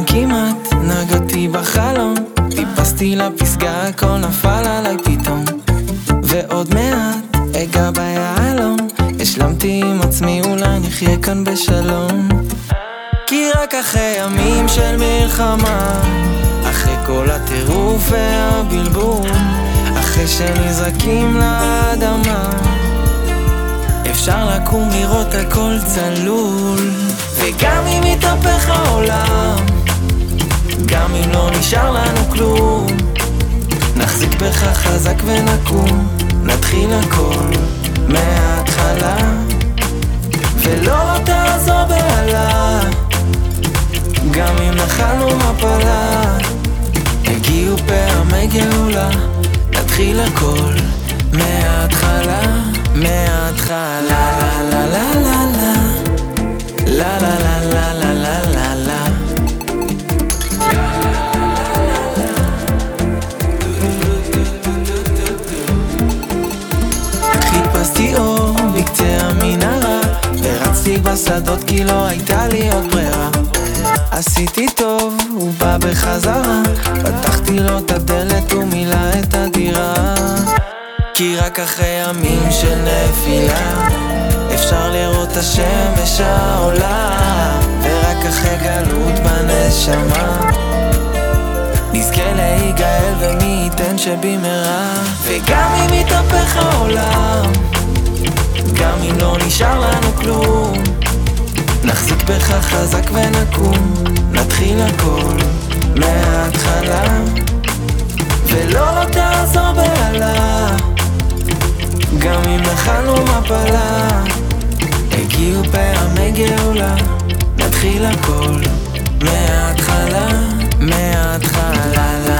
גם כמעט נגעתי בחלום. טיפסתי לפסגה, הכל נפל עליי פתאום. ועוד מעט אגע ביהלום. השלמתי עם עצמי, אולי נחיה כאן בשלום. כי רק אחרי ימים של מלחמה אחרי כל הטירוף והבלבול אחרי שנזרקים לאדמה אפשר לקום לראות הכל צלול. וגם אם יתהפך העולם נשאר לנו כלום. נחזיק בך חזק ונקום. נתחיל הכל מההתחלה. ולא תעזור בהלה. גם אם נחלנו מפלה. הגיעו פעמי גאולה. נתחיל הכל מההתחלה. מההתחלה. לה לה לה לה בשדות כי לא הייתה לי עוד ברירה. עשיתי טוב, הוא בא בחזרה. פתחתי לו את הדלת ומילא את הדירה. כי רק אחרי ימים של נפילה אפשר לראות את השמש העולה. ורק אחרי גלות בנשמה נזכה להיגאל ומי ייתן שבמהרה. וגם אם יתהפך העולם גם אם לא נשאר בך חזק ונקום, נתחיל הכל מההתחלה, ולא תעזור בהלה, גם אם אכלנו מפלה, הגיעו פעמי גאולה, נתחיל הכל מההתחלה, מההתחלה.